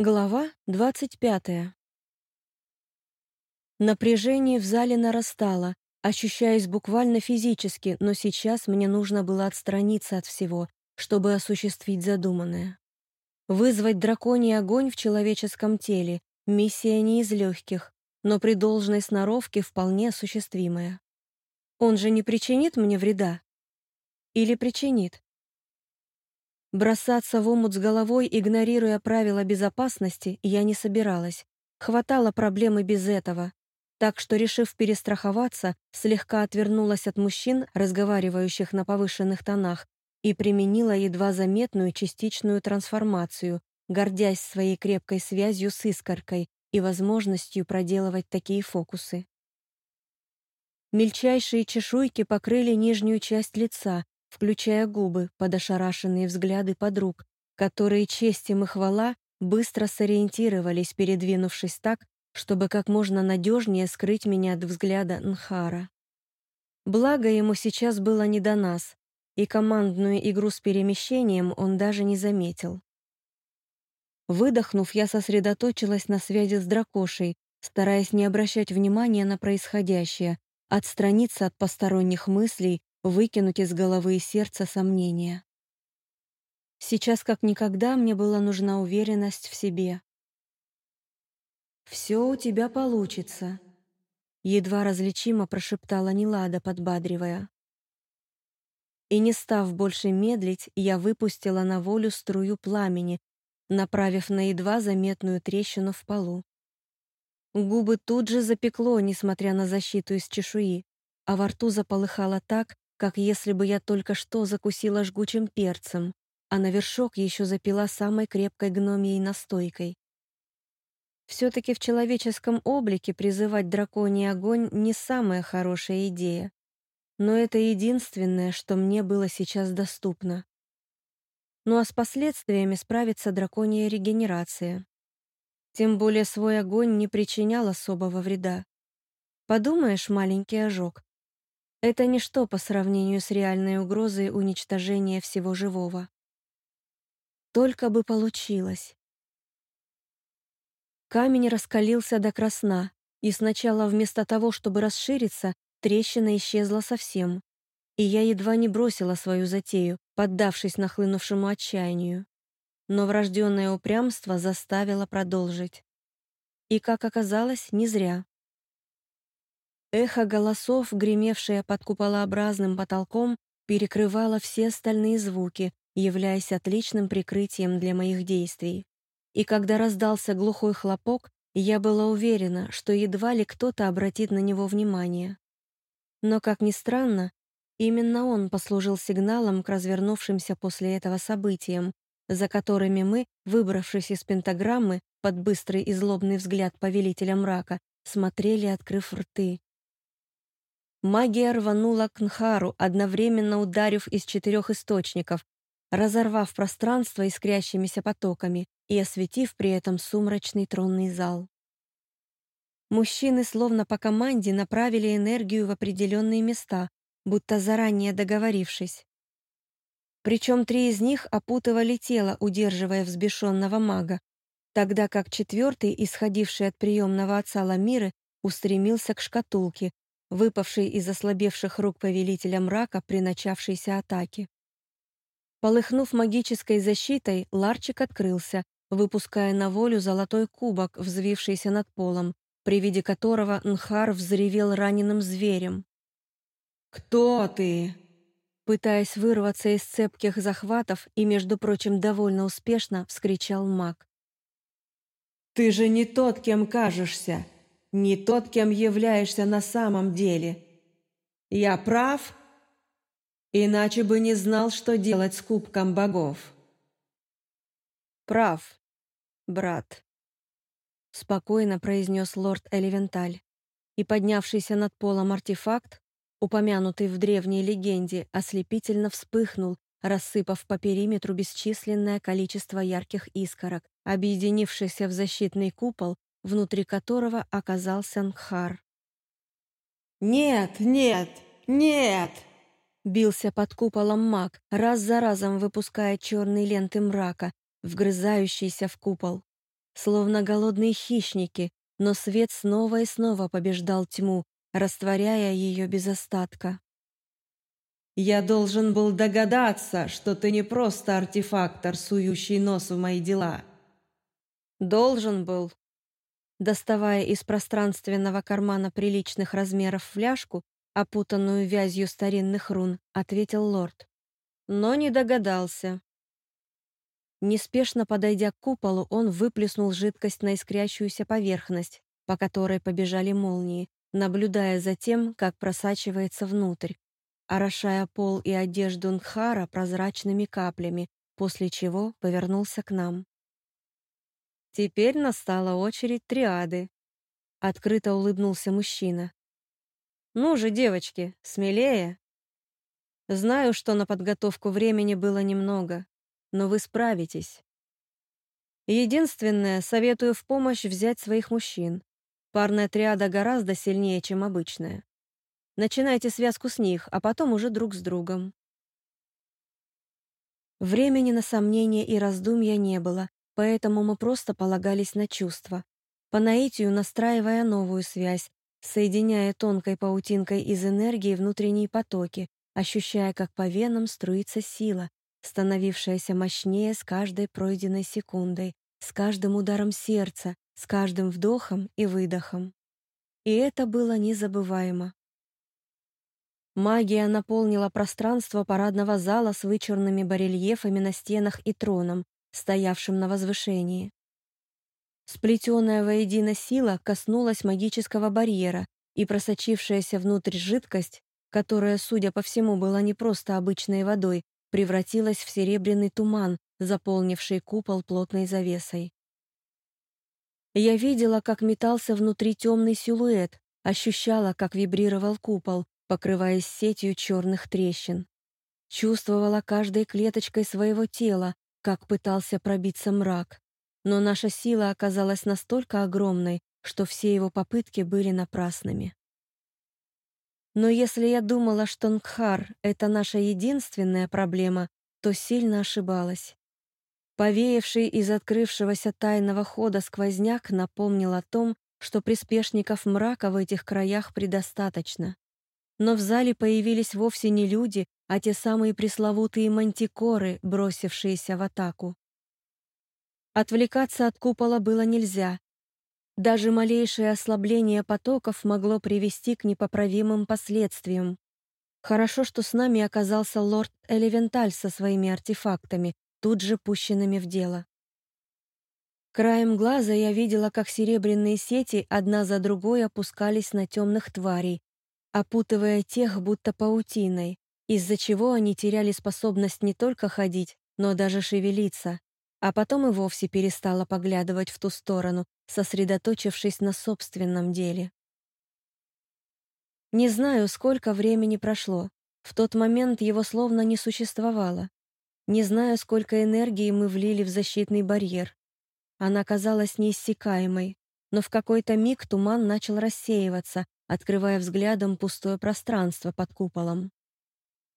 Глава 25. Напряжение в зале нарастало, ощущаясь буквально физически, но сейчас мне нужно было отстраниться от всего, чтобы осуществить задуманное. Вызвать драконий огонь в человеческом теле — миссия не из легких, но при должной сноровке вполне осуществимая. Он же не причинит мне вреда? Или причинит? Бросаться в омут с головой, игнорируя правила безопасности, я не собиралась. Хватало проблемы без этого. Так что, решив перестраховаться, слегка отвернулась от мужчин, разговаривающих на повышенных тонах, и применила едва заметную частичную трансформацию, гордясь своей крепкой связью с искоркой и возможностью проделывать такие фокусы. Мельчайшие чешуйки покрыли нижнюю часть лица, включая губы под ошарашенные взгляды подруг, которые честь им и хвала быстро сориентировались, передвинувшись так, чтобы как можно надежнее скрыть меня от взгляда Нхара. Благо ему сейчас было не до нас, и командную игру с перемещением он даже не заметил. Выдохнув, я сосредоточилась на связи с дракошей, стараясь не обращать внимания на происходящее, отстраниться от посторонних мыслей выкинуть из головы и сердца сомнения. Сейчас как никогда мне была нужна уверенность в себе. «Все у тебя получится», — едва различимо прошептала Нелада, подбадривая. И не став больше медлить, я выпустила на волю струю пламени, направив на едва заметную трещину в полу. Губы тут же запекло, несмотря на защиту из чешуи, а во рту заполыхало так, как если бы я только что закусила жгучим перцем, а на вершок еще запила самой крепкой гномией настойкой. Все-таки в человеческом облике призывать драконий огонь не самая хорошая идея, но это единственное, что мне было сейчас доступно. Ну а с последствиями справится драконья регенерация. Тем более свой огонь не причинял особого вреда. Подумаешь, маленький ожог, это ничто по сравнению с реальной угрозой уничтожения всего живого. Только бы получилось. Камень раскалился до красна, и сначала вместо того, чтобы расшириться, трещина исчезла совсем, и я едва не бросила свою затею, поддавшись нахлынувшему отчаянию. Но врожденное упрямство заставило продолжить. И, как оказалось, не зря. Эхо голосов, гремевшее под куполообразным потолком, перекрывало все остальные звуки, являясь отличным прикрытием для моих действий. И когда раздался глухой хлопок, я была уверена, что едва ли кто-то обратит на него внимание. Но, как ни странно, именно он послужил сигналом к развернувшимся после этого событиям, за которыми мы, выбравшись из пентаграммы под быстрый и злобный взгляд повелителя мрака, смотрели, открыв рты. Магия рванула к Нхару, одновременно ударив из четырех источников, разорвав пространство искрящимися потоками и осветив при этом сумрачный тронный зал. Мужчины, словно по команде, направили энергию в определенные места, будто заранее договорившись. Причем три из них опутывали тело, удерживая взбешенного мага, тогда как четвертый, исходивший от приемного отца Ламиры, устремился к шкатулке, выпавший из ослабевших рук повелителя мрака при начавшейся атаке. Полыхнув магической защитой, ларчик открылся, выпуская на волю золотой кубок, взвившийся над полом, при виде которого Нхар взревел раненым зверем. «Кто ты?» Пытаясь вырваться из цепких захватов и, между прочим, довольно успешно, вскричал маг. «Ты же не тот, кем кажешься!» Не тот, кем являешься на самом деле. Я прав? Иначе бы не знал, что делать с кубком богов. Прав, брат, спокойно произнес лорд Эливенталь, и поднявшийся над полом артефакт, упомянутый в древней легенде, ослепительно вспыхнул, рассыпав по периметру бесчисленное количество ярких искорок, объединившихся в защитный купол внутри которого оказался Нхар. «Нет, нет, нет!» Бился под куполом маг, раз за разом выпуская черные ленты мрака, вгрызающиеся в купол. словно голодные хищники, но свет снова и снова побеждал тьму, растворяя ее без остатка. «Я должен был догадаться, что ты не просто артефактор, сующий нос в мои дела». «Должен был». Доставая из пространственного кармана приличных размеров фляжку, опутанную вязью старинных рун, ответил лорд. Но не догадался. Неспешно подойдя к куполу, он выплеснул жидкость на искрящуюся поверхность, по которой побежали молнии, наблюдая за тем, как просачивается внутрь, орошая пол и одежду Нхара прозрачными каплями, после чего повернулся к нам. Теперь настала очередь триады. Открыто улыбнулся мужчина. «Ну же, девочки, смелее!» Знаю, что на подготовку времени было немного, но вы справитесь. Единственное, советую в помощь взять своих мужчин. Парная триада гораздо сильнее, чем обычная. Начинайте связку с них, а потом уже друг с другом. Времени на сомнения и раздумья не было, поэтому мы просто полагались на чувства, по наитию настраивая новую связь, соединяя тонкой паутинкой из энергии внутренние потоки, ощущая, как по венам струится сила, становившаяся мощнее с каждой пройденной секундой, с каждым ударом сердца, с каждым вдохом и выдохом. И это было незабываемо. Магия наполнила пространство парадного зала с вычурными барельефами на стенах и троном, стоявшим на возвышении. Сплетенная воедино сила коснулась магического барьера, и просочившаяся внутрь жидкость, которая, судя по всему, была не просто обычной водой, превратилась в серебряный туман, заполнивший купол плотной завесой. Я видела, как метался внутри темный силуэт, ощущала, как вибрировал купол, покрываясь сетью черных трещин. Чувствовала каждой клеточкой своего тела, как пытался пробиться мрак. Но наша сила оказалась настолько огромной, что все его попытки были напрасными. Но если я думала, что Нгхар — это наша единственная проблема, то сильно ошибалась. Повеявший из открывшегося тайного хода сквозняк напомнил о том, что приспешников мрака в этих краях предостаточно. Но в зале появились вовсе не люди, а те самые пресловутые мантикоры, бросившиеся в атаку. Отвлекаться от купола было нельзя, даже малейшее ослабление потоков могло привести к непоправимым последствиям. Хорошо, что с нами оказался лорд Элевенталь со своими артефактами, тут же пущенными в дело. Краем глаза я видела, как серебряные сети одна за другой опускались на темных тварей, опутывая тех будто паутиной, из-за чего они теряли способность не только ходить, но даже шевелиться а потом и вовсе перестала поглядывать в ту сторону, сосредоточившись на собственном деле. Не знаю, сколько времени прошло. В тот момент его словно не существовало. Не знаю, сколько энергии мы влили в защитный барьер. Она казалась неиссякаемой, но в какой-то миг туман начал рассеиваться, открывая взглядом пустое пространство под куполом.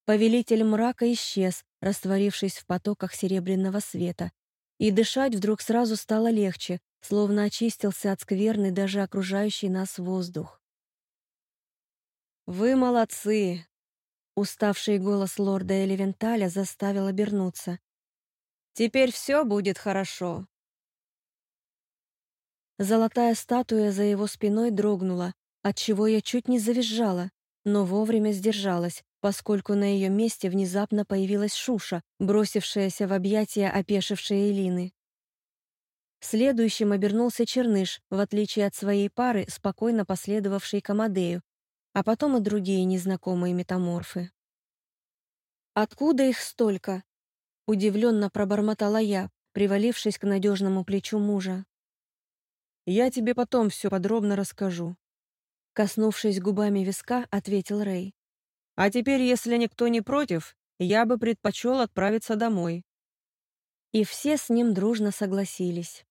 Повелитель мрака исчез, растворившись в потоках серебряного света, и дышать вдруг сразу стало легче, словно очистился от скверны даже окружающий нас воздух. «Вы молодцы!» Уставший голос лорда Элевенталя заставил обернуться. «Теперь все будет хорошо!» Золотая статуя за его спиной дрогнула, отчего я чуть не завизжала, но вовремя сдержалась, поскольку на ее месте внезапно появилась Шуша, бросившаяся в объятия опешившей Элины. Следующим обернулся Черныш, в отличие от своей пары, спокойно последовавшей к Амадею, а потом и другие незнакомые метаморфы. «Откуда их столько?» — удивленно пробормотала я, привалившись к надежному плечу мужа. «Я тебе потом все подробно расскажу», — коснувшись губами виска, ответил Рэй. А теперь, если никто не против, я бы предпочел отправиться домой». И все с ним дружно согласились.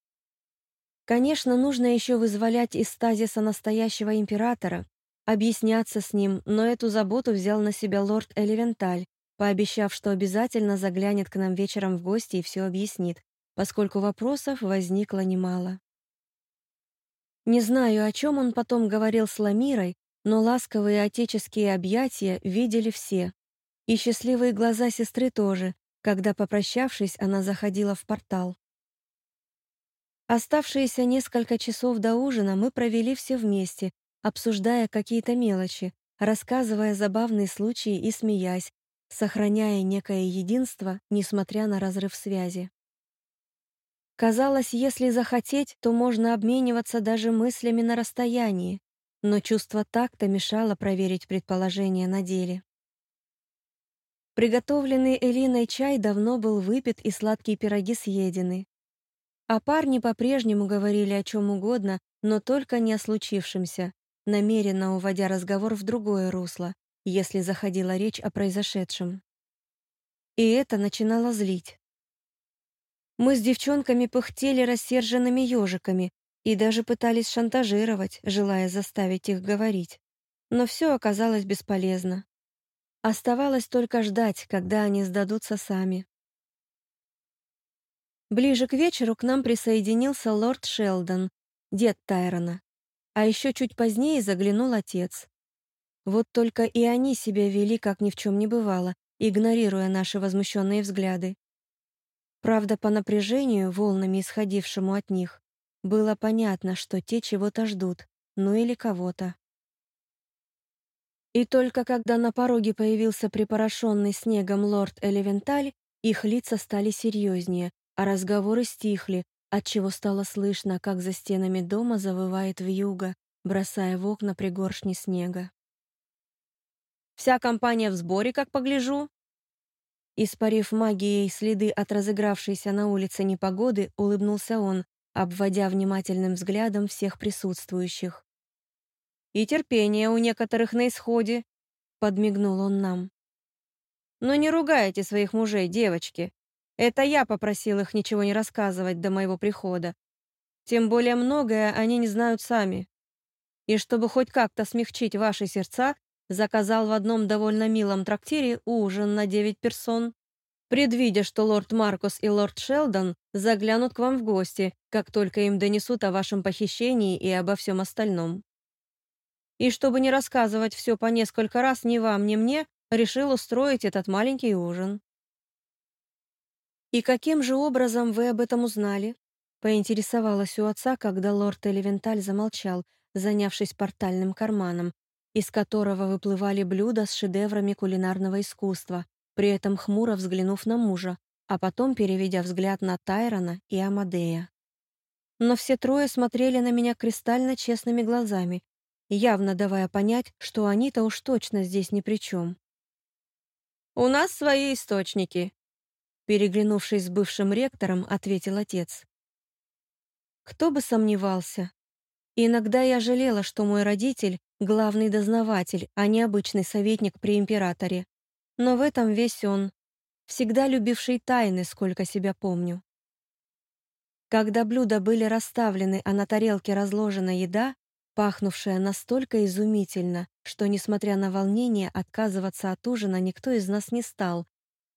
Конечно, нужно еще вызволять из стазиса настоящего императора, объясняться с ним, но эту заботу взял на себя лорд Элевенталь, пообещав, что обязательно заглянет к нам вечером в гости и все объяснит, поскольку вопросов возникло немало. Не знаю, о чем он потом говорил с Ламирой, но ласковые отеческие объятия видели все. И счастливые глаза сестры тоже, когда, попрощавшись, она заходила в портал. Оставшиеся несколько часов до ужина мы провели все вместе, обсуждая какие-то мелочи, рассказывая забавные случаи и смеясь, сохраняя некое единство, несмотря на разрыв связи. Казалось, если захотеть, то можно обмениваться даже мыслями на расстоянии, но чувство такта мешало проверить предположение на деле. Приготовленный Элиной чай давно был выпит и сладкие пироги съедены. А парни по-прежнему говорили о чем угодно, но только не о случившемся, намеренно уводя разговор в другое русло, если заходила речь о произошедшем. И это начинало злить. Мы с девчонками пыхтели рассерженными ежиками и даже пытались шантажировать, желая заставить их говорить. Но все оказалось бесполезно. Оставалось только ждать, когда они сдадутся сами. Ближе к вечеру к нам присоединился лорд Шелдон, дед Тайрона. А еще чуть позднее заглянул отец. Вот только и они себя вели, как ни в чем не бывало, игнорируя наши возмущенные взгляды. Правда, по напряжению, волнами исходившему от них, было понятно, что те чего-то ждут, ну или кого-то. И только когда на пороге появился припорошенный снегом лорд Элевенталь, их лица стали серьезнее, а разговоры стихли, отчего стало слышно, как за стенами дома завывает вьюга, бросая в окна пригоршни снега. «Вся компания в сборе, как погляжу?» Испарив магией следы от разыгравшейся на улице непогоды, улыбнулся он, обводя внимательным взглядом всех присутствующих. «И терпение у некоторых на исходе», — подмигнул он нам. «Но не ругайте своих мужей, девочки. Это я попросил их ничего не рассказывать до моего прихода. Тем более многое они не знают сами. И чтобы хоть как-то смягчить ваши сердца, заказал в одном довольно милом трактире ужин на девять персон, предвидя, что лорд Маркус и лорд Шелдон заглянут к вам в гости, как только им донесут о вашем похищении и обо всем остальном. И чтобы не рассказывать все по несколько раз ни вам, ни мне, решил устроить этот маленький ужин. «И каким же образом вы об этом узнали?» поинтересовалась у отца, когда лорд Элевенталь замолчал, занявшись портальным карманом, из которого выплывали блюда с шедеврами кулинарного искусства, при этом хмуро взглянув на мужа, а потом переведя взгляд на Тайрона и Амадея. Но все трое смотрели на меня кристально честными глазами, явно давая понять, что они-то уж точно здесь ни при чем. «У нас свои источники», — переглянувшись с бывшим ректором, ответил отец. Кто бы сомневался. Иногда я жалела, что мой родитель главный дознаватель, а не обычный советник при императоре. Но в этом весь он, всегда любивший тайны, сколько себя помню. Когда блюда были расставлены, а на тарелке разложена еда, пахнувшая настолько изумительно, что, несмотря на волнение, отказываться от ужина никто из нас не стал,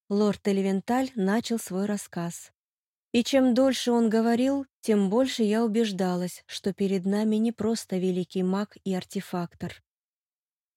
лорд Элевенталь начал свой рассказ. И чем дольше он говорил, тем больше я убеждалась, что перед нами не просто великий маг и артефактор,